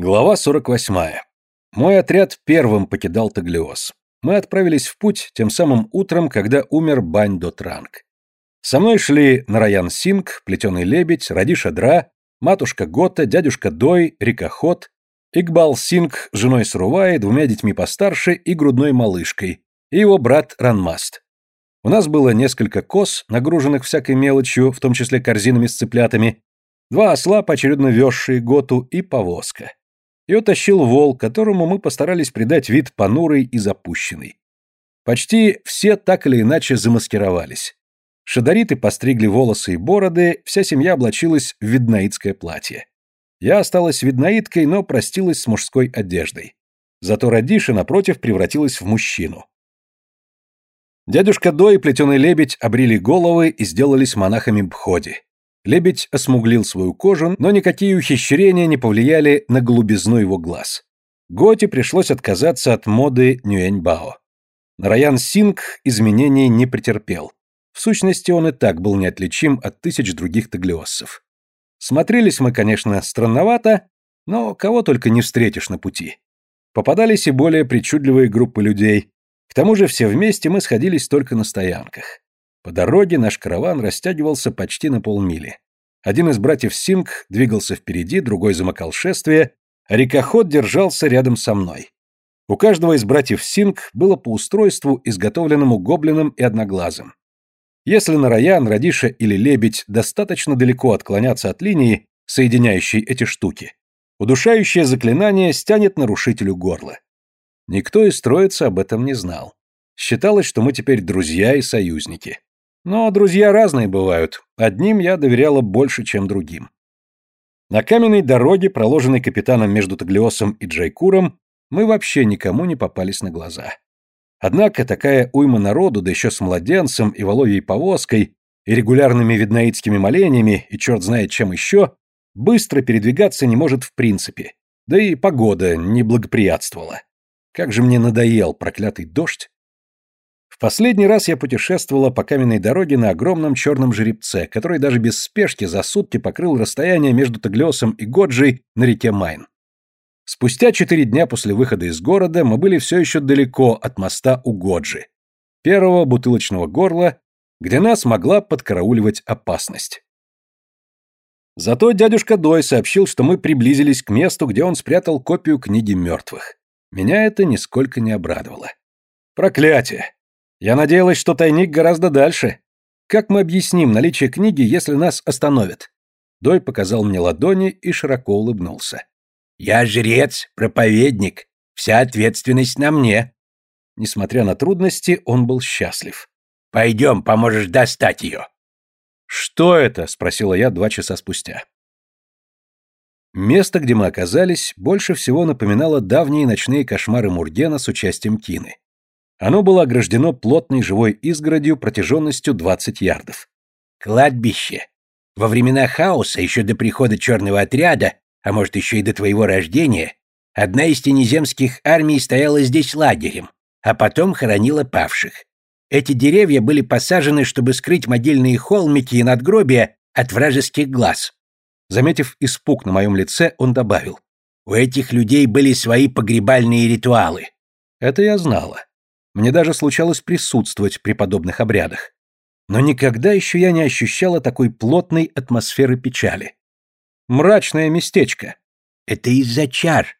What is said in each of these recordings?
Глава 48. Мой отряд первым покидал Таглиоз. Мы отправились в путь тем самым утром, когда умер Бань Дотранг. Со мной шли Нараян Синг, Плетеный Лебедь, Радиша Дра, матушка Гота, дядюшка Дой, Рикоход, Игбал Синг с женой Срувай, двумя детьми постарше и грудной малышкой, и его брат Ранмаст. У нас было несколько коз, нагруженных всякой мелочью, в том числе корзинами с цыплятами, два осла, поочередно везшие Готу, и повозка. Ее тащил вол, которому мы постарались придать вид понурый и запущенный. Почти все так или иначе замаскировались. Шадариты постригли волосы и бороды, вся семья облачилась в виднаитское платье. Я осталась виднаиткой, но простилась с мужской одеждой. Зато Радиша, напротив, превратилась в мужчину. Дядюшка До и плетеный лебедь обрили головы и сделались монахами Бходи. Лебедь осмуглил свою кожу, но никакие ухищрения не повлияли на голубизну его глаз. Готи пришлось отказаться от моды Нюэньбао. Нараян Синг изменений не претерпел. В сущности, он и так был неотличим от тысяч других таглиоссов. Смотрелись мы, конечно, странновато, но кого только не встретишь на пути. Попадались и более причудливые группы людей. К тому же все вместе мы сходились только на стоянках. По дороге наш караван растягивался почти на полмили. Один из братьев Синг двигался впереди, другой замыкал шествие, а рекоход держался рядом со мной. У каждого из братьев Синг было по устройству, изготовленному гоблином и одноглазым. Если Нараян, Радиша или Лебедь достаточно далеко отклоняться от линии, соединяющей эти штуки, удушающее заклинание стянет нарушителю горло. Никто из троицы об этом не знал. Считалось, что мы теперь друзья и союзники. Но друзья разные бывают. Одним я доверяла больше, чем другим. На каменной дороге, проложенной капитаном между Таглиосом и Джайкуром, мы вообще никому не попались на глаза. Однако такая уйма народу, да еще с младенцем и воловьей повозкой, и регулярными виднаитскими молениями, и черт знает чем еще, быстро передвигаться не может в принципе. Да и погода не благоприятствовала. Как же мне надоел проклятый дождь последний раз я путешествовала по каменной дороге на огромном черном жеребце, который даже без спешки за сутки покрыл расстояние между Таглиосом и Годжей на реке Майн. Спустя четыре дня после выхода из города мы были все еще далеко от моста у Годжи, первого бутылочного горла, где нас могла подкарауливать опасность. Зато дядюшка Дой сообщил, что мы приблизились к месту, где он спрятал копию книги мертвых. Меня это нисколько не обрадовало. Проклятие! Я надеялась, что тайник гораздо дальше. Как мы объясним наличие книги, если нас остановят? Дой показал мне ладони и широко улыбнулся. Я жрец, проповедник. Вся ответственность на мне. Несмотря на трудности, он был счастлив. Пойдем, поможешь достать ее. Что это? спросила я два часа спустя. Место, где мы оказались, больше всего напоминало давние ночные кошмары Мургена с участием Кины. Оно было ограждено плотной живой изгородью протяженностью 20 ярдов. Кладбище. Во времена хаоса, еще до прихода черного отряда, а может еще и до твоего рождения, одна из тенеземских армий стояла здесь лагерем, а потом хоронила павших. Эти деревья были посажены, чтобы скрыть могильные холмики и надгробия от вражеских глаз. Заметив испуг на моем лице, он добавил. У этих людей были свои погребальные ритуалы. Это я знала. Мне даже случалось присутствовать при подобных обрядах. Но никогда еще я не ощущала такой плотной атмосферы печали. Мрачное местечко. Это из-за чар.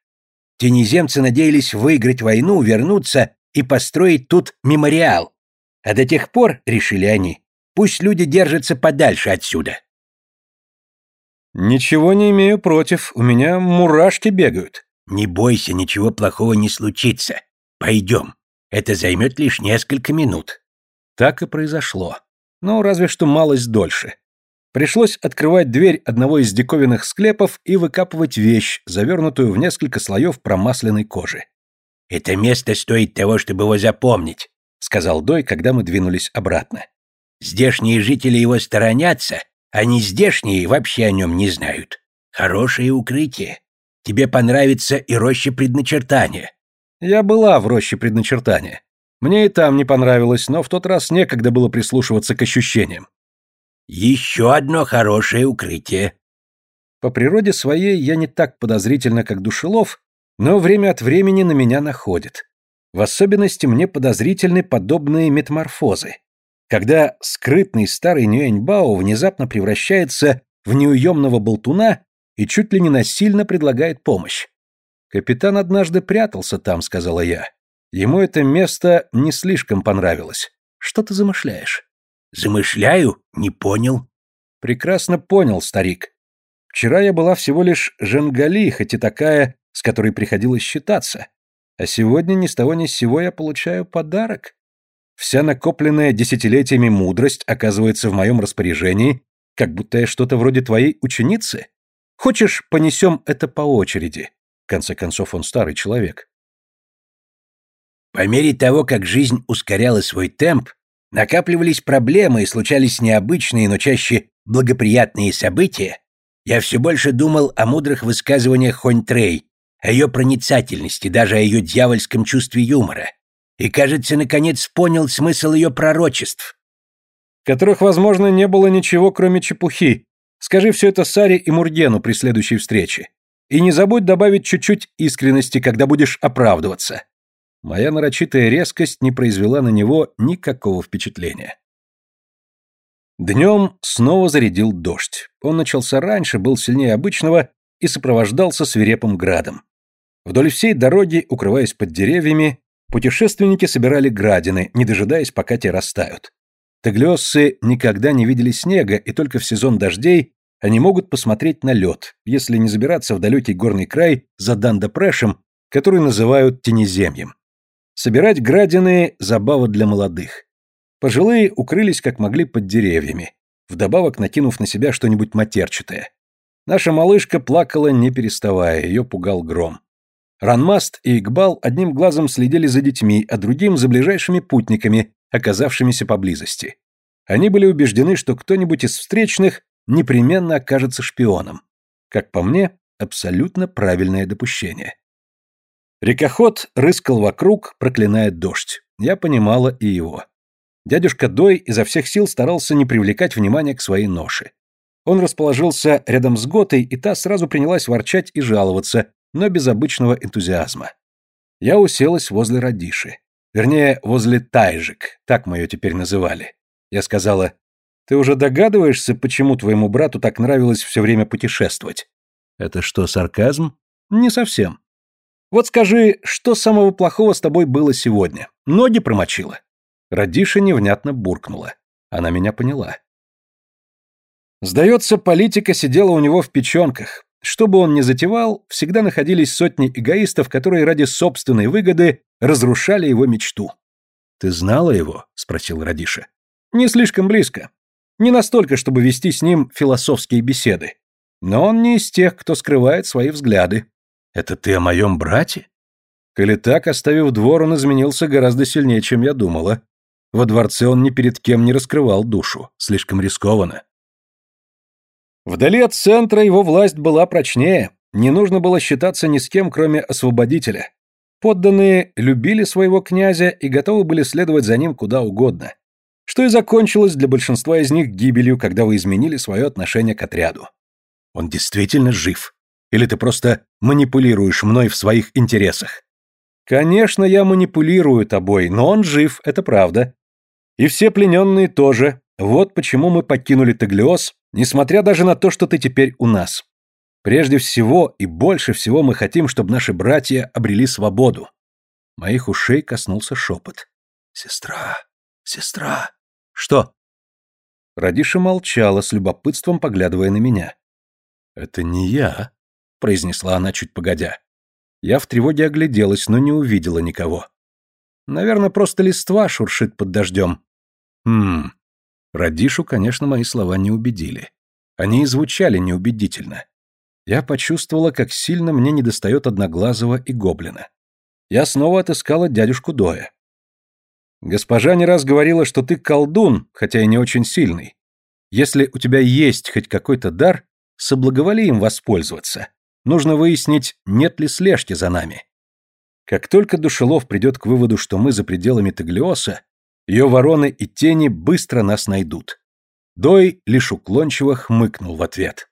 Тенеземцы надеялись выиграть войну, вернуться и построить тут мемориал. А до тех пор, решили они, пусть люди держатся подальше отсюда. Ничего не имею против, у меня мурашки бегают. Не бойся, ничего плохого не случится. Пойдем. Это займет лишь несколько минут. Так и произошло. Ну, разве что малость дольше. Пришлось открывать дверь одного из диковинных склепов и выкапывать вещь, завернутую в несколько слоев промасленной кожи. «Это место стоит того, чтобы его запомнить», — сказал Дой, когда мы двинулись обратно. «Здешние жители его сторонятся, а не здешние вообще о нем не знают. Хорошее укрытие. Тебе понравится и роща предначертания. Я была в роще предначертания. Мне и там не понравилось, но в тот раз некогда было прислушиваться к ощущениям. Еще одно хорошее укрытие. По природе своей я не так подозрительна, как Душелов, но время от времени на меня находит. В особенности мне подозрительны подобные метаморфозы. Когда скрытный старый Нюэньбао внезапно превращается в неуемного болтуна и чуть ли не насильно предлагает помощь. «Капитан однажды прятался там», — сказала я. Ему это место не слишком понравилось. Что ты замышляешь? Замышляю? Не понял. Прекрасно понял, старик. Вчера я была всего лишь Женгали, хоть и такая, с которой приходилось считаться. А сегодня ни с того ни с сего я получаю подарок. Вся накопленная десятилетиями мудрость оказывается в моем распоряжении, как будто я что-то вроде твоей ученицы. Хочешь, понесем это по очереди? В конце концов, он старый человек. По мере того, как жизнь ускоряла свой темп, накапливались проблемы и случались необычные, но чаще благоприятные события, я все больше думал о мудрых высказываниях Хонь Трей, о ее проницательности, даже о ее дьявольском чувстве юмора. И, кажется, наконец понял смысл ее пророчеств. Которых, возможно, не было ничего, кроме чепухи. Скажи все это Саре и Мургену при следующей встрече. И не забудь добавить чуть-чуть искренности, когда будешь оправдываться. Моя нарочитая резкость не произвела на него никакого впечатления. Днем снова зарядил дождь. Он начался раньше, был сильнее обычного и сопровождался свирепым градом. Вдоль всей дороги, укрываясь под деревьями, путешественники собирали градины, не дожидаясь, пока те растают. Таглиоссы никогда не видели снега, и только в сезон дождей они могут посмотреть на лед, если не забираться в далекий горный край за Дандапрешем, который называют Тенеземьем. Собирать градины – забава для молодых. Пожилые укрылись как могли под деревьями, вдобавок накинув на себя что-нибудь матерчатое. Наша малышка плакала не переставая, ее пугал гром. Ранмаст и Игбал одним глазом следили за детьми, а другим за ближайшими путниками, оказавшимися поблизости. Они были убеждены, что кто-нибудь из встречных непременно окажется шпионом. Как по мне, абсолютно правильное допущение. Рекоход рыскал вокруг, проклиная дождь. Я понимала и его. Дядюшка Дой изо всех сил старался не привлекать внимания к своей ноше. Он расположился рядом с Готой, и та сразу принялась ворчать и жаловаться, но без обычного энтузиазма. Я уселась возле Радиши. Вернее, возле Тайжик, так мы ее теперь называли. Я сказала, «Ты уже догадываешься, почему твоему брату так нравилось все время путешествовать?» «Это что, сарказм?» «Не совсем. Вот скажи, что самого плохого с тобой было сегодня? Ноги промочила?» Радиша невнятно буркнула. Она меня поняла. Сдается, политика сидела у него в печенках. Что бы он ни затевал, всегда находились сотни эгоистов, которые ради собственной выгоды разрушали его мечту. «Ты знала его?» — спросил Радиша. «Не слишком близко. Не настолько, чтобы вести с ним философские беседы. Но он не из тех, кто скрывает свои взгляды. Это ты о моем брате? Коли так, оставив двор, он изменился гораздо сильнее, чем я думала. Во дворце он ни перед кем не раскрывал душу. Слишком рискованно. Вдали от центра его власть была прочнее. Не нужно было считаться ни с кем, кроме освободителя. Подданные любили своего князя и готовы были следовать за ним куда угодно. Что и закончилось для большинства из них гибелью, когда вы изменили свое отношение к отряду. Он действительно жив. Или ты просто манипулируешь мной в своих интересах? Конечно, я манипулирую тобой, но он жив, это правда. И все плененные тоже. Вот почему мы покинули Таглиос, несмотря даже на то, что ты теперь у нас. Прежде всего и больше всего мы хотим, чтобы наши братья обрели свободу. Моих ушей коснулся шепот. Сестра, сестра. Что? Радиша молчала, с любопытством поглядывая на меня. Это не я, — произнесла она чуть погодя. Я в тревоге огляделась, но не увидела никого. Наверное, просто листва шуршит под дождем. Хм. Радишу, конечно, мои слова не убедили. Они и звучали неубедительно. Я почувствовала, как сильно мне недостает одноглазого и гоблина. Я снова отыскала дядюшку Доя. Госпожа не раз говорила, что ты колдун, хотя и не очень сильный. Если у тебя есть хоть какой-то дар, соблаговоли им воспользоваться. Нужно выяснить, нет ли слежки за нами. Как только Душелов придет к выводу, что мы за пределами Таглиоса, ее вороны и тени быстро нас найдут. Дой лишь уклончиво хмыкнул в ответ.